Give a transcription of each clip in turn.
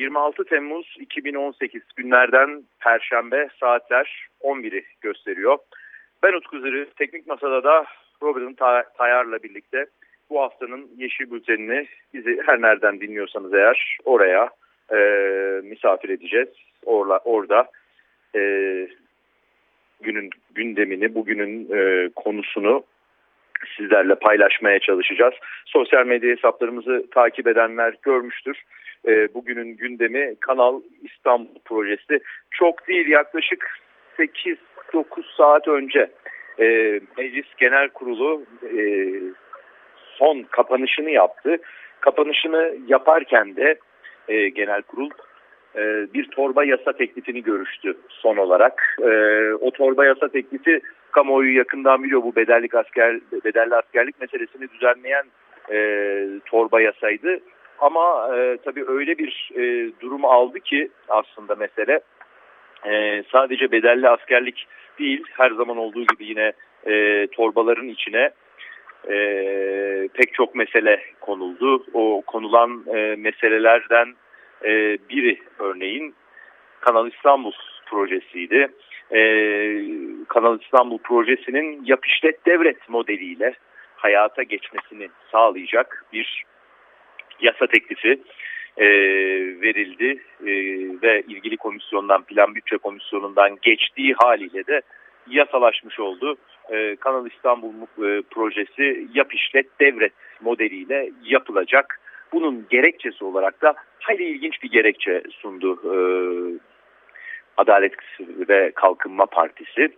26 Temmuz 2018 günlerden Perşembe saatler 11'i gösteriyor. Ben Utku Zırı, teknik masada da Robin Tayar'la birlikte bu haftanın Yeşil Bülteni'ni bizi her nereden dinliyorsanız eğer oraya e, misafir edeceğiz. Orla, orada e, günün gündemini, bugünün e, konusunu sizlerle paylaşmaya çalışacağız. Sosyal medya hesaplarımızı takip edenler görmüştür. E, bugünün gündemi Kanal İstanbul projesi. Çok değil yaklaşık 8-9 saat önce e, Meclis Genel Kurulu e, son kapanışını yaptı. Kapanışını yaparken de e, genel kurul e, bir torba yasa teklifini görüştü son olarak. E, o torba yasa teklifi kamuoyu yakından biliyor bu bedellik asker bedelli askerlik meselesini düzenleyen e, torba yasaydı. Ama e, tabii öyle bir e, durum aldı ki aslında mesele e, sadece bedelli askerlik değil her zaman olduğu gibi yine e, torbaların içine e, pek çok mesele konuldu. O konulan e, meselelerden e, biri örneğin Kanal İstanbul projesiydi. E, Kanal İstanbul projesinin yap işlet devlet modeliyle hayata geçmesini sağlayacak bir yasa teklifi e, verildi e, ve ilgili komisyondan plan bütçe komisyonundan geçtiği haliyle de yasalaşmış oldu. E, Kanal İstanbul e, projesi yap işlet devlet modeliyle yapılacak. Bunun gerekçesi olarak da hayli ilginç bir gerekçe sundu e, Adalet ve Kalkınma Partisi.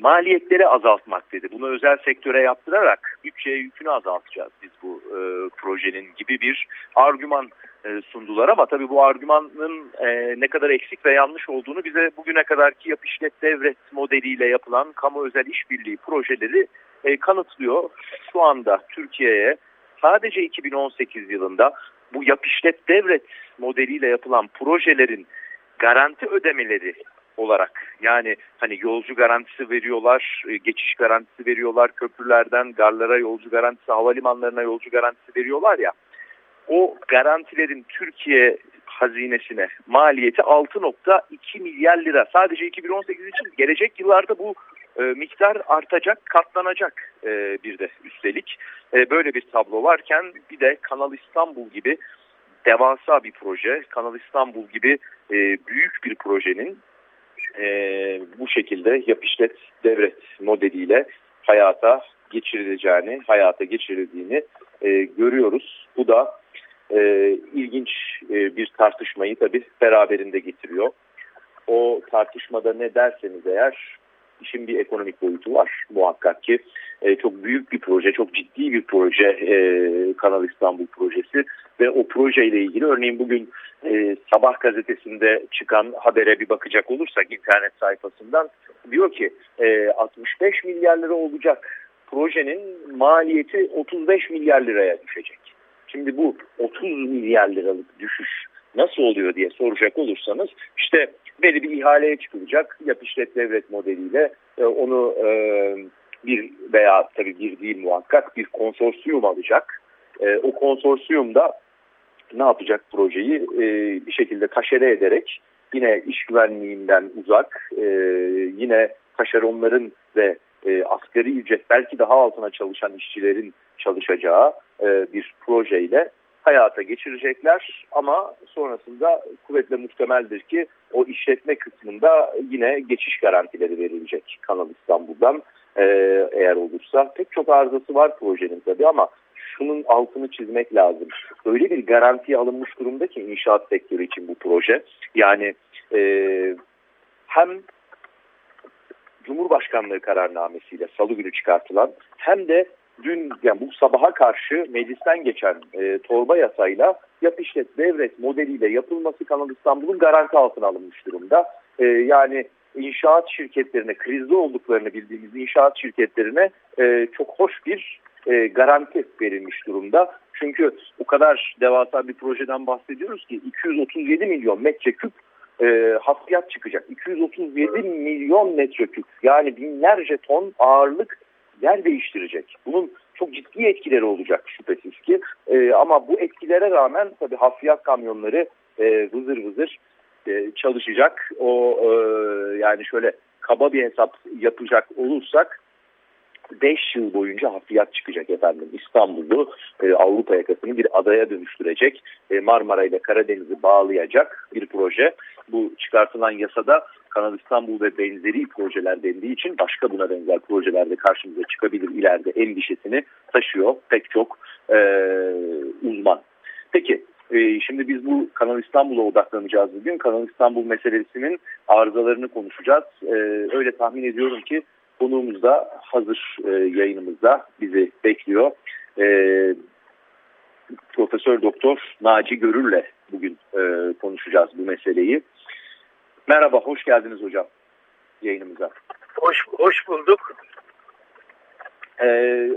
Maliyetleri azaltmak dedi. Bunu özel sektöre yaptırarak bütçeye yükünü azaltacağız biz bu e, projenin gibi bir argüman e, sundular. Ama tabii bu argümanın e, ne kadar eksik ve yanlış olduğunu bize bugüne kadarki yap işlet devlet modeliyle yapılan kamu özel işbirliği projeleri e, kanıtlıyor. Şu anda Türkiye'ye sadece 2018 yılında bu yap işlet devlet modeliyle yapılan projelerin garanti ödemeleri olarak yani hani yolcu garantisi veriyorlar, e, geçiş garantisi veriyorlar köprülerden garlara yolcu garantisi, havalimanlarına yolcu garantisi veriyorlar ya. O garantilerin Türkiye hazinesine maliyeti 6.2 milyar lira. Sadece 2018 için gelecek yıllarda bu e, miktar artacak, katlanacak e, bir de üstelik. E, böyle bir tablo varken bir de Kanal İstanbul gibi devasa bir proje, Kanal İstanbul gibi e, büyük bir projenin e, bu şekilde yapışlet devlet modeliyle hayata geçirileceğini, hayata geçirildiğini e, görüyoruz. Bu da e, ilginç e, bir tartışmayı tabii beraberinde getiriyor. O tartışmada ne derseniz eğer işin bir ekonomik boyutu var muhakkak ki. E, çok büyük bir proje, çok ciddi bir proje e, Kanal İstanbul projesi ve o projeyle ilgili örneğin bugün e, Sabah gazetesinde çıkan habere bir bakacak olursak internet sayfasından diyor ki e, 65 milyar lira olacak projenin maliyeti 35 milyar liraya düşecek. Şimdi bu 30 milyar liralık düşüş nasıl oluyor diye soracak olursanız işte belli bir ihaleye çıkılacak yap işlet devlet modeliyle e, onu e, bir veya tabii bir değil muhakkak bir konsorsiyum alacak. E, o konsorsiyum da ne yapacak projeyi e, bir şekilde kaşere ederek yine iş güvenliğinden uzak e, yine taşeronların ve e, asgari ücret belki daha altına çalışan işçilerin çalışacağı e, bir projeyle hayata geçirecekler ama sonrasında kuvvetle muhtemeldir ki o işletme kısmında yine geçiş garantileri verilecek Kanal İstanbul'dan e, eğer olursa. Pek çok arızası var projenin tabii ama şunun altını çizmek lazım. Öyle bir garanti alınmış durumda ki inşaat sektörü için bu proje. Yani e, hem Cumhurbaşkanlığı kararnamesiyle salı günü çıkartılan hem de dün yani bu sabaha karşı meclisten geçen e, torba yasayla yap işlet devret modeliyle yapılması Kanal İstanbul'un garanti altına alınmış durumda. E, yani inşaat şirketlerine krizde olduklarını bildiğimiz inşaat şirketlerine e, çok hoş bir e, garanti verilmiş durumda. Çünkü o kadar devasa bir projeden bahsediyoruz ki 237 milyon metreküp e, hafriyat çıkacak. 237 milyon metreküp yani binlerce ton ağırlık yer değiştirecek. Bunun çok ciddi etkileri olacak şüphesiz ki. E, ama bu etkilere rağmen tabii hafriyat kamyonları e, vızır vızır e, çalışacak. O e, yani şöyle kaba bir hesap yapacak olursak 5 yıl boyunca hafriyat çıkacak efendim. İstanbul'u e, Avrupa yakasını bir adaya dönüştürecek. E, Marmara ile Karadeniz'i bağlayacak bir proje. Bu çıkartılan yasada Kanal İstanbul ve benzeri projeler dendiği için başka buna benzer projelerde karşımıza çıkabilir ileride endişesini taşıyor pek çok e, uzman. Peki e, şimdi biz bu Kanal İstanbul'a odaklanacağız bugün. Kanal İstanbul meselesinin arızalarını konuşacağız. E, öyle tahmin ediyorum ki konuğumuz da hazır e, yayınımızda bizi bekliyor. E, Profesör Doktor Naci Görür'le bugün e, konuşacağız bu meseleyi. Merhaba, hoş geldiniz hocam yayınımıza. Hoş, hoş bulduk. Ee,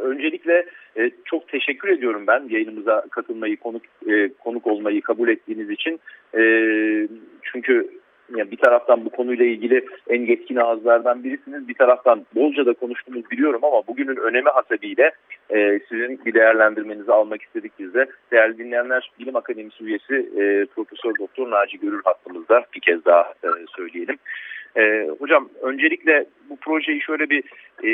öncelikle e, çok teşekkür ediyorum ben yayınımıza katılmayı, konuk e, konuk olmayı kabul ettiğiniz için. E, çünkü yani bir taraftan bu konuyla ilgili en yetkin ağızlardan birisiniz. Bir taraftan bolca da konuştuğunuz biliyorum ama bugünün önemi hasebiyle e, sizin bir değerlendirmenizi almak istedik biz de. Değerli dinleyenler Bilim Akademisi üyesi e, Profesör Doktor Naci Görür hattımızda bir kez daha e, söyleyelim. E, hocam öncelikle bu projeyi şöyle bir e,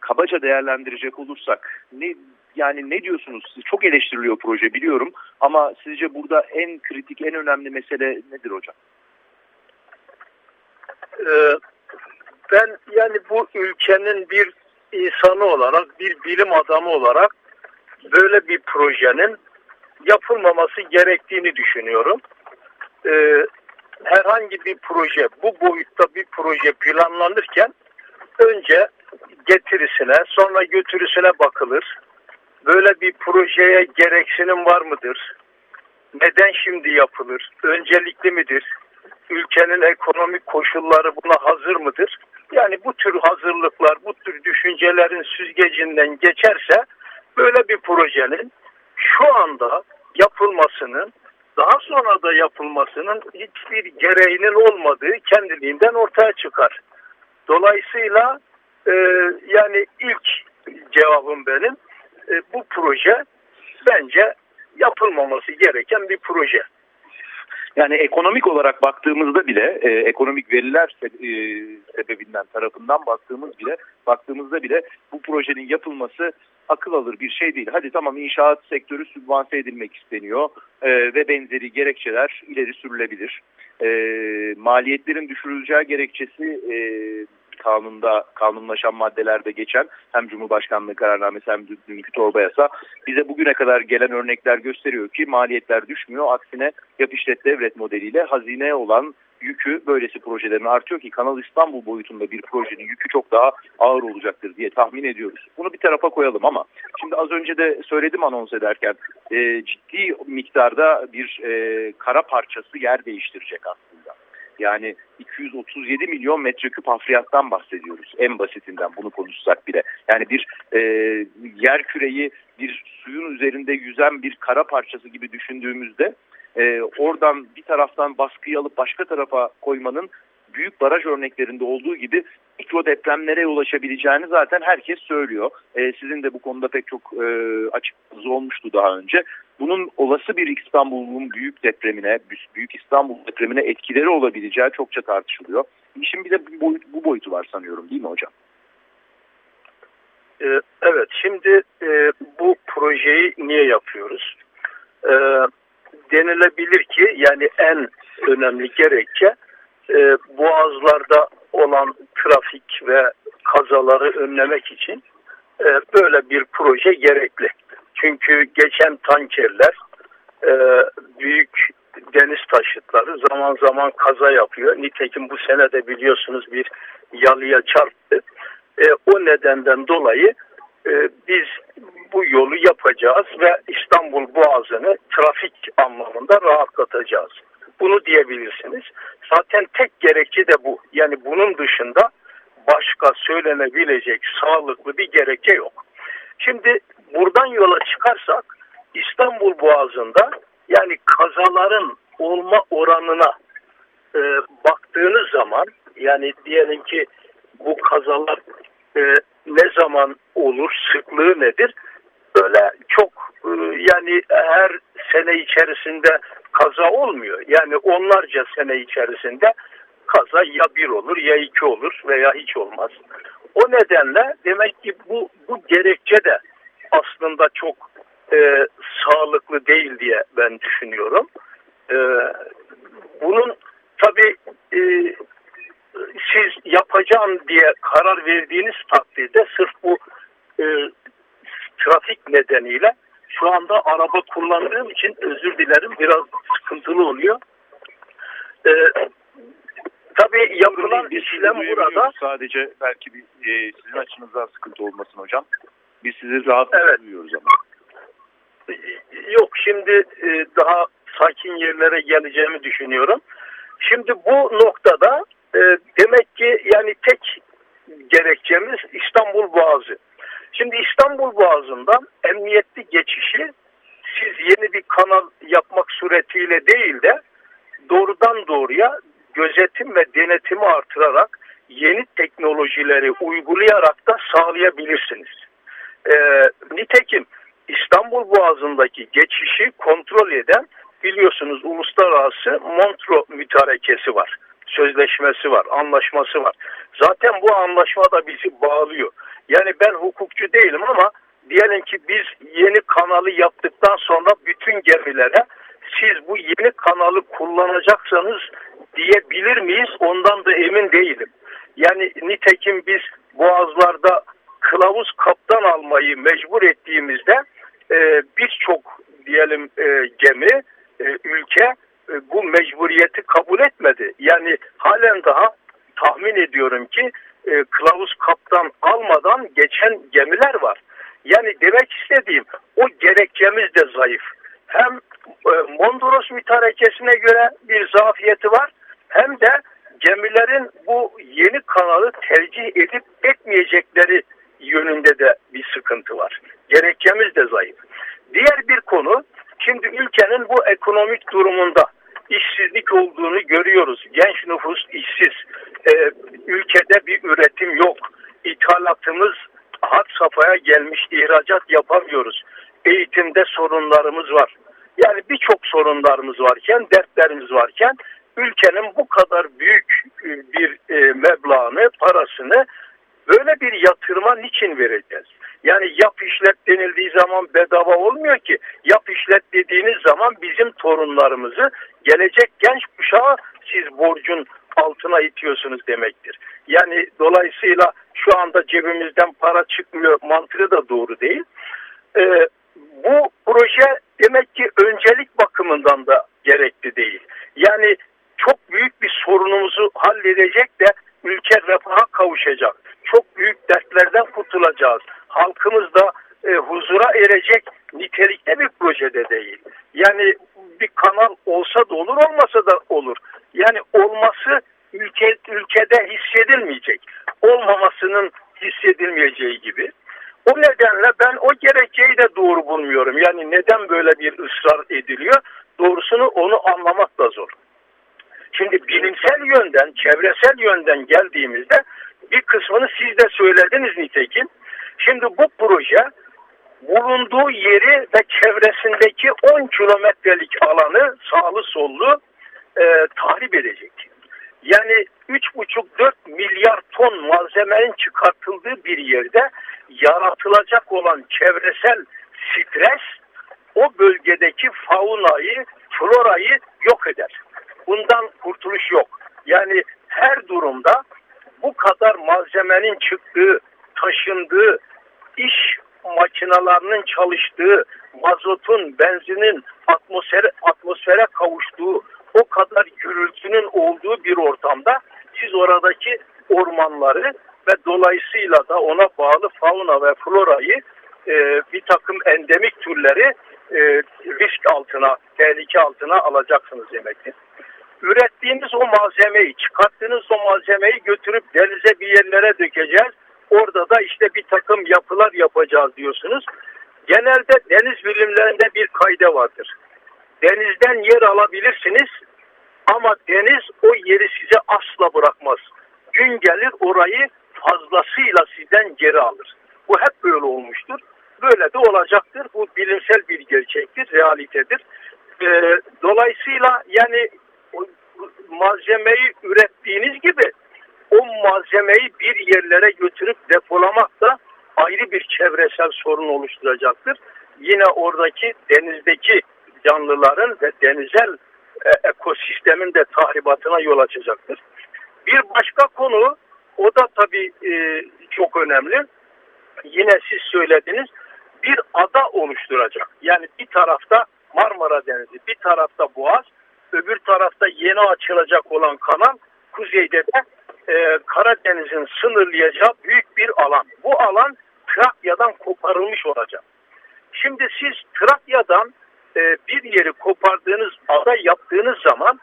kabaca değerlendirecek olursak ne yani ne diyorsunuz? Çok eleştiriliyor proje biliyorum ama sizce burada en kritik en önemli mesele nedir hocam? Ee, ben yani bu ülkenin bir insanı olarak, bir bilim adamı olarak böyle bir projenin yapılmaması gerektiğini düşünüyorum. Ee, herhangi bir proje, bu boyutta bir proje planlanırken önce getirisine, sonra götürüsüne bakılır. Böyle bir projeye gereksinim var mıdır? Neden şimdi yapılır? Öncelikli midir? Ülkenin ekonomik koşulları buna hazır mıdır? Yani bu tür hazırlıklar, bu tür düşüncelerin süzgecinden geçerse böyle bir projenin şu anda yapılmasının daha sonra da yapılmasının hiçbir gereğinin olmadığı kendiliğinden ortaya çıkar. Dolayısıyla e, yani ilk cevabım benim e, bu proje bence yapılmaması gereken bir proje. Yani ekonomik olarak baktığımızda bile, e, ekonomik veriler e, sebebinden tarafından baktığımız bile, baktığımızda bile bu projenin yapılması akıl alır bir şey değil. Hadi tamam inşaat sektörü sübvanse edilmek isteniyor e, ve benzeri gerekçeler ileri sürülebilir. E, maliyetlerin düşürüleceği gerekçesi e, kanunda kanunlaşan maddelerde geçen hem Cumhurbaşkanlığı kararnamesi hem dünkü torba yasa bize bugüne kadar gelen örnekler gösteriyor ki maliyetler düşmüyor. Aksine yap işlet devlet modeliyle hazine olan yükü böylesi projelerin artıyor ki Kanal İstanbul boyutunda bir projenin yükü çok daha ağır olacaktır diye tahmin ediyoruz. Bunu bir tarafa koyalım ama şimdi az önce de söyledim anons ederken e, ciddi miktarda bir e, kara parçası yer değiştirecek aslında. Yani 237 milyon metreküp hafriyattan bahsediyoruz en basitinden bunu konuşsak bile. Yani bir e, yer küreyi bir suyun üzerinde yüzen bir kara parçası gibi düşündüğümüzde e, oradan bir taraftan baskıyı alıp başka tarafa koymanın büyük baraj örneklerinde olduğu gibi mikro depremlere ulaşabileceğini zaten herkes söylüyor. E, sizin de bu konuda pek çok e, açıklığınız olmuştu daha önce. Bunun olası bir İstanbul'un büyük depremine, büyük İstanbul depremine etkileri olabileceği çokça tartışılıyor. İşin bir de bu, boyut, bu boyutu var sanıyorum değil mi hocam? Ee, evet, şimdi e, bu projeyi niye yapıyoruz? E, denilebilir ki yani en önemli gerekçe boğazlarda olan trafik ve kazaları önlemek için e, böyle bir proje gerekli. Çünkü geçen tankerler e, büyük deniz taşıtları zaman zaman kaza yapıyor. Nitekim bu sene de biliyorsunuz bir yalıya çarptı. E, o nedenden dolayı e, biz bu yolu yapacağız ve İstanbul Boğazı'nı trafik anlamında rahatlatacağız. Bunu diyebilirsiniz. Zaten tek gerekçe de bu. Yani bunun dışında başka söylenebilecek sağlıklı bir gerekçe yok. Şimdi buradan yola çıkarsak İstanbul Boğazı'nda yani kazaların olma oranına e, baktığınız zaman yani diyelim ki bu kazalar e, ne zaman olur, sıklığı nedir? Öyle çok e, yani her sene içerisinde kaza olmuyor. Yani onlarca sene içerisinde kaza ya bir olur ya iki olur veya hiç olmaz. O nedenle demek ki bu, bu gerekçe de aslında çok e, sağlıklı değil diye ben düşünüyorum. E, bunun tabi e, siz yapacağım diye karar verdiğiniz takdirde sırf bu e, trafik nedeniyle şu anda araba kullandığım için özür dilerim biraz sıkıntılı oluyor. E, tabii yapılan işlem burada. Sadece belki bir, e, sizin açınızdan sıkıntı olmasın hocam. Biz sizi rahat Evet. duyuyoruz ama. Yok şimdi e, daha sakin yerlere geleceğimi düşünüyorum. Şimdi bu noktada e, demek ki yani tek gerekçemiz İstanbul Boğazı. Şimdi İstanbul Boğazı'ndan emniyetli geçişi siz yeni bir kanal yapmak suretiyle değil de doğrudan doğruya gözetim ve denetimi artırarak yeni teknolojileri uygulayarak da sağlayabilirsiniz. Ee, nitekim İstanbul Boğazı'ndaki geçişi kontrol eden biliyorsunuz uluslararası Montreux mütarekesi var. Sözleşmesi var, anlaşması var. Zaten bu anlaşma da bizi bağlıyor. Yani ben hukukçu değilim ama diyelim ki biz yeni kanalı yaptıktan sonra bütün gemilere siz bu yeni kanalı kullanacaksanız diyebilir miyiz? Ondan da emin değilim. Yani nitekim biz boğazlarda kılavuz kaptan almayı mecbur ettiğimizde e, birçok diyelim e, gemi, e, ülke e, bu mecburiyeti kabul etmedi. Yani halen daha tahmin ediyorum ki e, kılavuz kaptan almadan geçen gemiler var. Yani demek istediğim o gerekçemiz de zayıf. Hem e, Mondros mütarekesine göre bir zafiyeti var hem de gemilerin bu yeni kanalı tercih edip etmeyecekleri yönünde de bir sıkıntı var. Gerekçemiz de zayıf. Diğer bir konu şimdi ülkenin bu ekonomik durumunda işsizlik olduğunu görüyoruz. Genç nüfus işsiz. Ee, ülkede bir üretim yok. İthalatımız had safhaya gelmiş. ihracat yapamıyoruz. Eğitimde sorunlarımız var. Yani birçok sorunlarımız varken, dertlerimiz varken ülkenin bu kadar büyük bir e, meblağını, parasını böyle bir yatırıma niçin vereceğiz? Yani yap işlet denildiği zaman bedava olmuyor ki. Yap işlet dediğiniz zaman bizim torunlarımızı gelecek genç kuşağı siz borcun altına itiyorsunuz demektir. Yani dolayısıyla şu anda cebimizden para çıkmıyor mantığı da doğru değil. Ee, bu proje demek ki öncelik bakımından da gerekli değil. Yani çok büyük bir sorunumuzu halledecek de ülke refaha kavuşacak. Çok büyük dertlerden kurtulacağız. Halkımız da e, huzura erecek nitelikte bir projede değil. Yani bir kanal olsa da olur olmasa da olur. Yani olması ülke, ülkede hissedilmeyecek. Olmamasının hissedilmeyeceği gibi. O nedenle ben o gerekçeyi de doğru bulmuyorum. Yani neden böyle bir ısrar ediliyor? Doğrusunu onu anlamak da zor. Şimdi bilimsel yönden, çevresel yönden geldiğimizde bir kısmını siz de söylediniz nitekim. Şimdi bu proje bulunduğu yeri ve çevresindeki 10 kilometrelik alanı sağlı sollu e, tahrip edecek. Yani 3,5-4 milyar ton malzemenin çıkartıldığı bir yerde yaratılacak olan çevresel stres o bölgedeki faunayı, florayı yok eder. Bundan kurtuluş yok. Yani her durumda bu kadar malzemenin çıktığı, taşındığı, iş makinalarının çalıştığı, mazotun, benzinin atmosfere, atmosfere kavuştuğu, o kadar gürültünün olduğu bir ortamda siz oradaki ormanları ve dolayısıyla da ona bağlı fauna ve florayı e, bir takım endemik türleri e, risk altına, tehlike altına alacaksınız demektir. Ürettiğiniz o malzemeyi, çıkarttığınız o malzemeyi götürüp denize bir yerlere dökeceğiz. Orada da işte bir takım yapılar yapacağız diyorsunuz. Genelde deniz bilimlerinde bir kayda vardır. Denizden yer alabilirsiniz ama deniz o yeri size asla bırakmaz. Gün gelir orayı fazlasıyla sizden geri alır. Bu hep böyle olmuştur. Böyle de olacaktır. Bu bilimsel bir gerçektir, realitedir. Ee, dolayısıyla yani malzemeyi ürettiğiniz gibi o malzemeyi bir yerlere götürüp depolamak da ayrı bir çevresel sorun oluşturacaktır. Yine oradaki denizdeki canlıların ve denizel e, ekosistemin de tahribatına yol açacaktır. Bir başka konu o da tabii e, çok önemli. Yine siz söylediniz bir ada oluşturacak. Yani bir tarafta Marmara Denizi, bir tarafta Boğaz, öbür tarafta yeni açılacak olan kanal, kuzeyde de e, Karadeniz'in sınırlayacağı büyük bir alan. Bu alan Trakya'dan koparılmış olacak. Şimdi siz Trakya'dan e, bir yeri kopardığınız ada yaptığınız zaman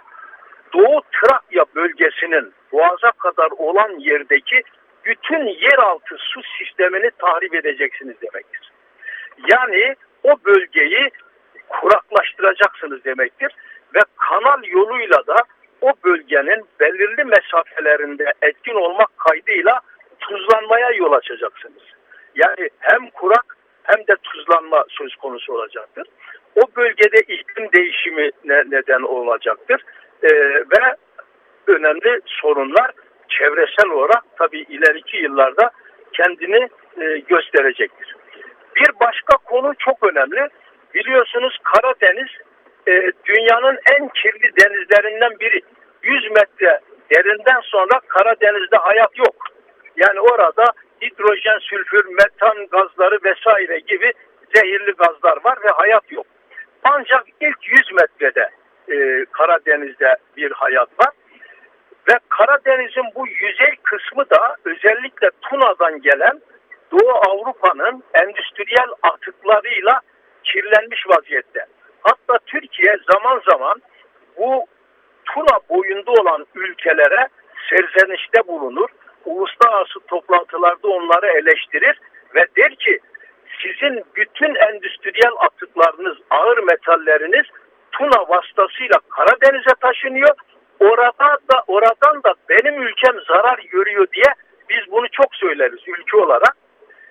Doğu Trakya bölgesinin boğaza kadar olan yerdeki bütün yeraltı su sistemini tahrip edeceksiniz demektir. Yani o bölgeyi kuraklaştıracaksınız demektir ve kanal yoluyla da o bölgenin belirli mesafelerinde etkin olmak kaydıyla tuzlanmaya yol açacaksınız. Yani hem kurak hem de tuzlanma söz konusu olacaktır. O bölgede iklim değişimi neden olacaktır ee, ve önemli sorunlar çevresel olarak tabii ileriki yıllarda kendini e, gösterecektir. Bir başka konu çok önemli. Biliyorsunuz Karadeniz e, dünyanın en kirli denizlerinden biri. 100 metre derinden sonra Karadeniz'de hayat yok. Yani orada hidrojen, sülfür, metan gazları vesaire gibi zehirli gazlar var ve hayat yok. Ancak ilk 100 metrede e, Karadeniz'de bir hayat var. Ve Karadeniz'in bu yüzey kısmı da özellikle Tuna'dan gelen Doğu Avrupa'nın endüstriyel atıklarıyla kirlenmiş vaziyette. Hatta Türkiye zaman zaman bu Tuna boyunda olan ülkelere serzenişte bulunur. Uluslararası toplantılarda onları eleştirir ve der ki sizin bütün endüstriyel atıklarınız, ağır metalleriniz Tuna vasıtasıyla Karadeniz'e taşınıyor. Orada da oradan da benim ülkem zarar görüyor diye biz bunu çok söyleriz ülke olarak.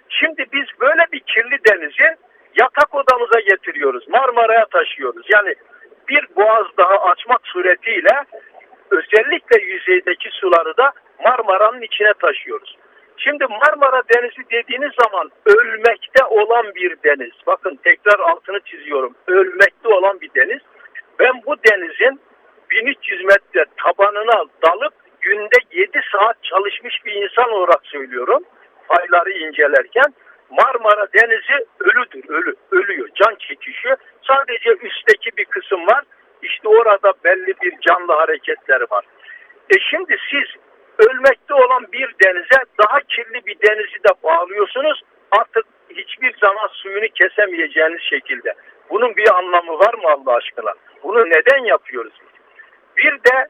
Şimdi biz böyle bir kirli denizi yatak odamıza getiriyoruz. Marmara'ya taşıyoruz. Yani bir boğaz daha açmak suretiyle özellikle yüzeydeki suları da Marmara'nın içine taşıyoruz. Şimdi Marmara Denizi dediğiniz zaman ölmekte olan bir deniz. Bakın tekrar altını çiziyorum. Ölmekte olan bir deniz. Ben bu denizin 1300 metre tabanına dalıp günde 7 saat çalışmış bir insan olarak söylüyorum. Fayları incelerken Marmara Denizi ölüdür, ölü, ölüyor, can çekişiyor. Sadece üstteki bir kısım var. İşte orada belli bir canlı hareketleri var. E şimdi siz ölmekte olan bir denize daha kirli bir denizi de bağlıyorsunuz. Artık hiçbir zaman suyunu kesemeyeceğiniz şekilde. Bunun bir anlamı var mı Allah aşkına? Bunu neden yapıyoruz? Bir de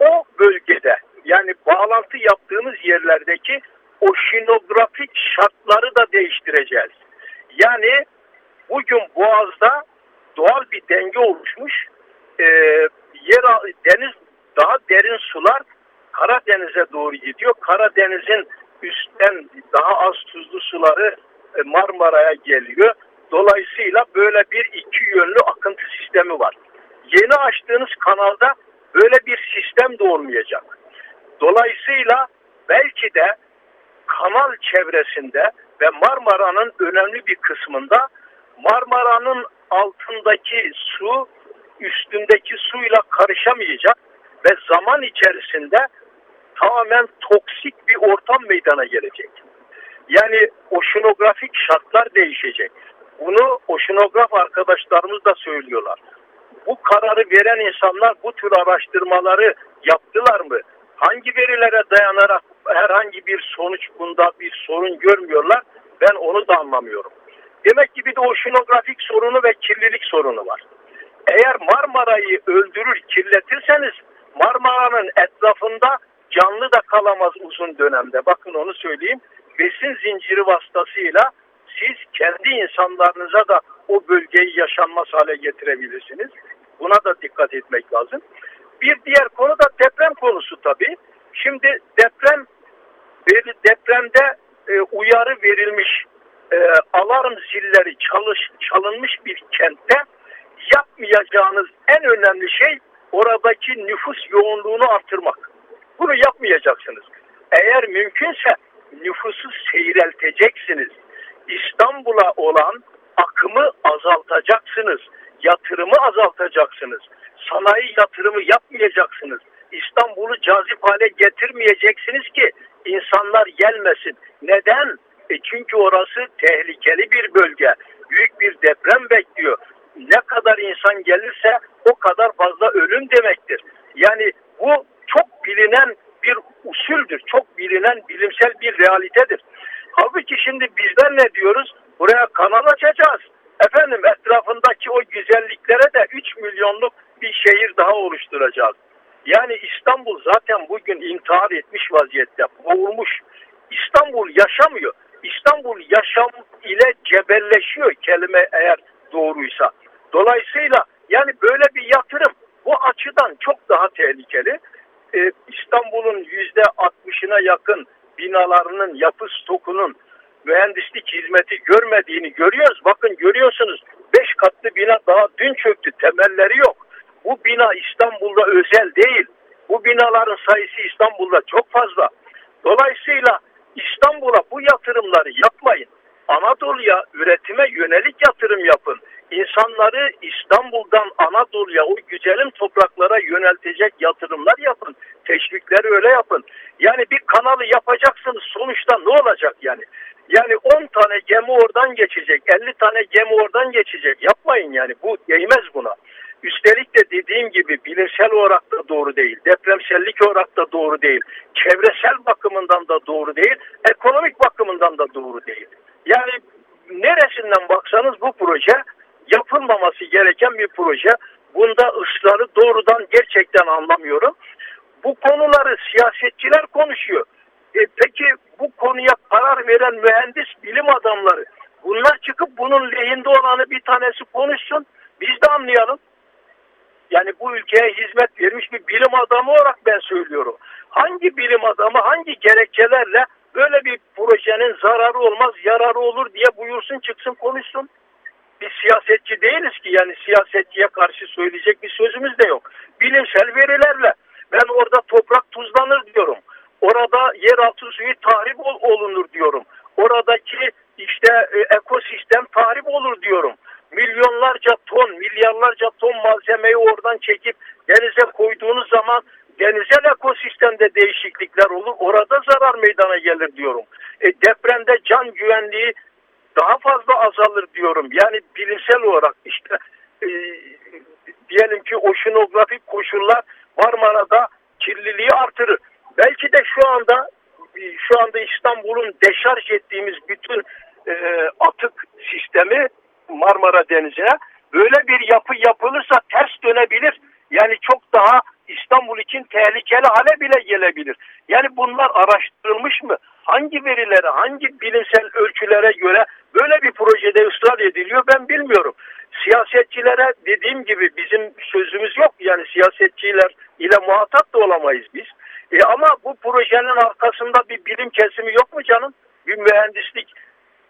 o bölgede yani bağlantı yaptığımız yerlerdeki oşinografik şartları da değiştireceğiz. Yani bugün Boğaz'da doğal bir denge oluşmuş. E, yer deniz daha derin sular Karadeniz'e doğru gidiyor. Karadeniz'in üstten daha az tuzlu suları e, Marmara'ya geliyor. Dolayısıyla böyle bir iki yönlü akıntı sistemi var. Yeni açtığınız kanalda böyle bir sistem de olmayacak. Dolayısıyla belki de kanal çevresinde ve Marmara'nın önemli bir kısmında Marmara'nın altındaki su üstündeki suyla karışamayacak ve zaman içerisinde tamamen toksik bir ortam meydana gelecek. Yani oşinografik şartlar değişecek. Bunu oşinograf arkadaşlarımız da söylüyorlar. Bu kararı veren insanlar bu tür araştırmaları yaptılar mı? Hangi verilere dayanarak herhangi bir sonuç bunda bir sorun görmüyorlar. Ben onu da anlamıyorum. Demek ki bir de oşinografik sorunu ve kirlilik sorunu var. Eğer Marmara'yı öldürür, kirletirseniz Marmara'nın etrafında canlı da kalamaz uzun dönemde. Bakın onu söyleyeyim. Besin zinciri vasıtasıyla siz kendi insanlarınıza da o bölgeyi yaşanmaz hale getirebilirsiniz. Buna da dikkat etmek lazım. Bir diğer konu da deprem konusu tabii. Şimdi deprem depremde e, uyarı verilmiş e, alarm zilleri çalış, çalınmış bir kentte yapmayacağınız en önemli şey oradaki nüfus yoğunluğunu artırmak. Bunu yapmayacaksınız. Eğer mümkünse nüfusu seyrelteceksiniz. İstanbul'a olan akımı azaltacaksınız. Yatırımı azaltacaksınız. Sanayi yatırımı yapmayacaksınız. İstanbul'u cazip hale getirmeyeceksiniz ki insanlar gelmesin. Neden? E çünkü orası tehlikeli bir bölge. Büyük bir deprem bekliyor. Ne kadar insan gelirse o kadar fazla ölüm demektir. Yani bu çok bilinen bir usuldür. Çok bilinen bilimsel bir realitedir. Halbuki şimdi bizler ne diyoruz? Buraya kanal açacağız. Efendim etrafındaki o güzelliklere de 3 milyonluk bir şehir daha oluşturacağız. Yani İstanbul zaten bugün intihar etmiş vaziyette. Boğulmuş. İstanbul yaşamıyor. İstanbul yaşam ile cebelleşiyor kelime eğer doğruysa. Dolayısıyla yani böyle bir yatırım bu açıdan çok daha tehlikeli. Ee, İstanbul'un yüzde altmışına yakın binalarının yapı stokunun mühendislik hizmeti görmediğini görüyoruz. Bakın görüyorsunuz 5 katlı bina daha dün çöktü temelleri yok. Bu bina İstanbul'da özel değil. Bu binaların sayısı İstanbul'da çok fazla. Dolayısıyla İstanbul'a bu yatırımları yapmayın. Anadolu'ya üretime yönelik yatırım yapın. İnsanları İstanbul'dan Anadolu'ya o güzelim topraklara yöneltecek yatırımlar yapın. Teşvikleri öyle yapın. Yani bir kanalı yapacaksınız sonuçta ne olacak yani? Yani 10 tane gemi oradan geçecek, 50 tane gemi oradan geçecek. Yapmayın yani bu değmez buna. Üstelik de dediğim gibi bilimsel olarak da doğru değil, depremsellik olarak da doğru değil, çevresel bakımından da doğru değil, ekonomik bakımından da doğru değil. Yani neresinden baksanız bu proje yapılmaması gereken bir proje. Bunda ısrarı doğrudan gerçekten anlamıyorum. Bu konuları siyasetçiler konuşuyor. E peki bu konuya karar veren mühendis bilim adamları bunlar çıkıp bunun lehinde olanı bir tanesi konuşsun. Biz de anlayalım. Yani bu ülkeye hizmet vermiş bir bilim adamı olarak ben söylüyorum. Hangi bilim adamı hangi gerekçelerle böyle bir projenin zararı olmaz yararı olur diye buyursun çıksın konuşsun. Biz siyasetçi değiliz ki yani siyasetçiye karşı söyleyecek bir sözümüz de yok. Bilimsel verilerle ben orada toprak tuzlanır diyorum. Orada yeraltı suyu tahrip olunur diyorum. Oradaki işte e, ekosistem tahrip olur diyorum. Milyonlarca ton, milyarlarca ton malzemeyi oradan çekip denize koyduğunuz zaman denizsel ekosistemde değişiklikler olur. Orada zarar meydana gelir diyorum. E, depremde can güvenliği daha fazla azalır diyorum. Yani bilimsel olarak işte e, diyelim ki oşinografik koşullar Marmara'da kirliliği artırır. Belki de şu anda şu anda İstanbul'un deşarj ettiğimiz bütün e, atık sistemi Marmara Denizi'ne böyle bir yapı yapılırsa ters dönebilir. Yani çok daha İstanbul için tehlikeli hale bile gelebilir. Yani bunlar araştırılmış mı? Hangi verilere, hangi bilimsel ölçülere göre böyle bir projede ısrar ediliyor ben bilmiyorum. Siyasetçilere dediğim gibi bizim sözümüz yok. Yani siyasetçiler ile muhatap da olamayız biz. E ama bu projenin arkasında bir bilim kesimi yok mu canım? Bir mühendislik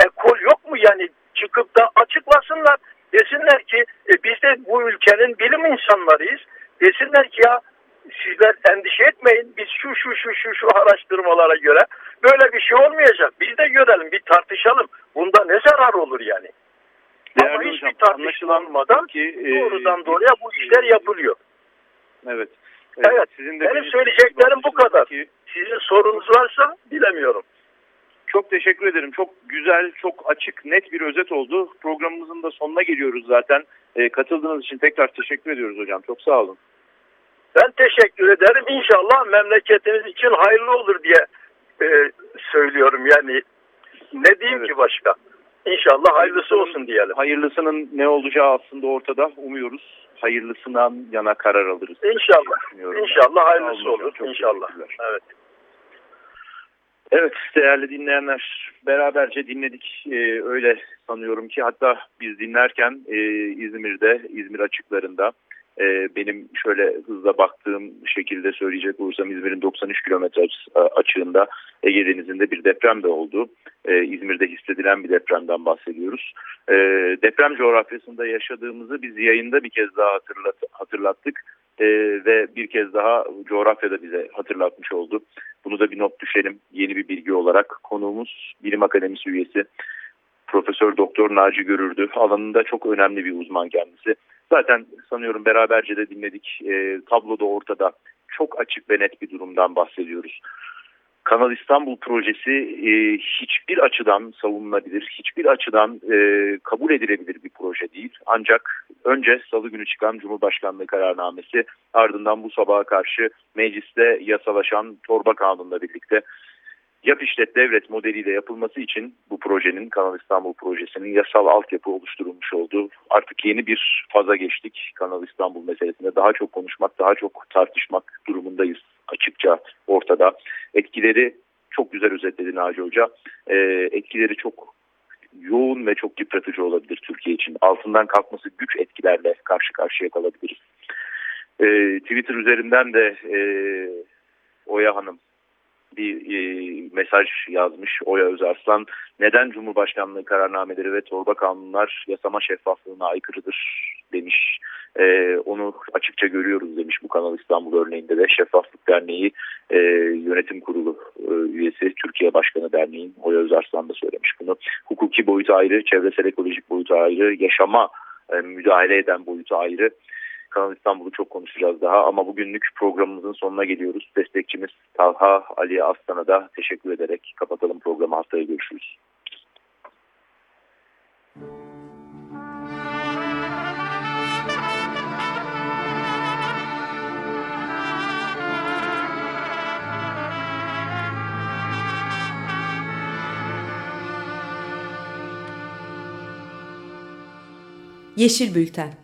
ekol yok mu yani? Çıkıp da açıklasınlar. Desinler ki e, biz de bu ülkenin bilim insanlarıyız. Desinler ki ya sizler endişe etmeyin. Biz şu şu şu şu şu araştırmalara göre böyle bir şey olmayacak. Biz de görelim bir tartışalım. Bunda ne zarar olur yani? Değerli Ama hiçbir hocam, tartışma olmadan ki, e, doğrudan doğruya bu işler yapılıyor. Evet. Evet. Sizin de Benim söyleyeceklerim bu kadar. Ki, Sizin sorunuz varsa bilemiyorum. çok teşekkür ederim. Çok güzel, çok açık, net bir özet oldu. Programımızın da sonuna geliyoruz zaten. E, katıldığınız için tekrar teşekkür ediyoruz hocam. Çok sağ olun. Ben teşekkür ederim. İnşallah memleketimiz için hayırlı olur diye e, söylüyorum yani ne diyeyim Evet. ki başka? İnşallah hayırlısı olsun diyelim. Hayırlısının ne olacağı aslında ortada. Umuyoruz. Hayırlısından yana karar alırız. İnşallah. İnşallah hayırlısı olur. çok İnşallah. Evet. Evet değerli dinleyenler beraberce dinledik. Ee, öyle sanıyorum ki hatta biz dinlerken e, İzmir'de, İzmir açıklarında e, benim şöyle hızla baktığım şekilde söyleyecek olursam İzmir'in 93 kilometre açı- açığında Ege Denizi'nde bir deprem de oldu. E, İzmir'de hissedilen bir depremden bahsediyoruz. E, deprem coğrafyasında yaşadığımızı biz yayında bir kez daha hatırlat, hatırlattık. Ve bir kez daha coğrafyada bize hatırlatmış oldu. Bunu da bir not düşelim yeni bir bilgi olarak. Konuğumuz Bilim Akademisi üyesi Profesör Doktor Naci Görürdü. Alanında çok önemli bir uzman kendisi. Zaten sanıyorum beraberce de dinledik. E, tabloda ortada çok açık ve net bir durumdan bahsediyoruz. Kanal İstanbul projesi e, hiçbir açıdan savunulabilir, hiçbir açıdan e, kabul edilebilir bir proje değil. Ancak önce salı günü çıkan Cumhurbaşkanlığı kararnamesi ardından bu sabaha karşı mecliste yasalaşan torba kanunla birlikte yap işlet devlet modeliyle yapılması için bu projenin Kanal İstanbul projesinin yasal altyapı oluşturulmuş oldu. Artık yeni bir faza geçtik Kanal İstanbul meselesinde. Daha çok konuşmak, daha çok tartışmak durumundayız açıkça ortada. Etkileri çok güzel özetledi Naci Hoca. Ee, etkileri çok yoğun ve çok yıpratıcı olabilir Türkiye için. Altından kalkması güç etkilerle karşı karşıya kalabiliriz. Ee, Twitter üzerinden de e, Oya Hanım bir e, mesaj yazmış Oya Özarslan. Neden Cumhurbaşkanlığı kararnameleri ve torba kanunlar yasama şeffaflığına aykırıdır demiş. E, onu açıkça görüyoruz demiş bu Kanal İstanbul örneğinde de Şeffaflık Derneği e, yönetim kurulu e, üyesi Türkiye Başkanı Derneği'nin Oya Özarslan da söylemiş bunu. Hukuki boyutu ayrı, çevresel ekolojik boyutu ayrı, yaşama e, müdahale eden boyutu ayrı. Kanal İstanbul'u çok konuşacağız daha ama bugünlük programımızın sonuna geliyoruz. Destekçimiz Talha Ali Aslan'a da teşekkür ederek kapatalım programı haftaya görüşürüz. Yeşil Bülten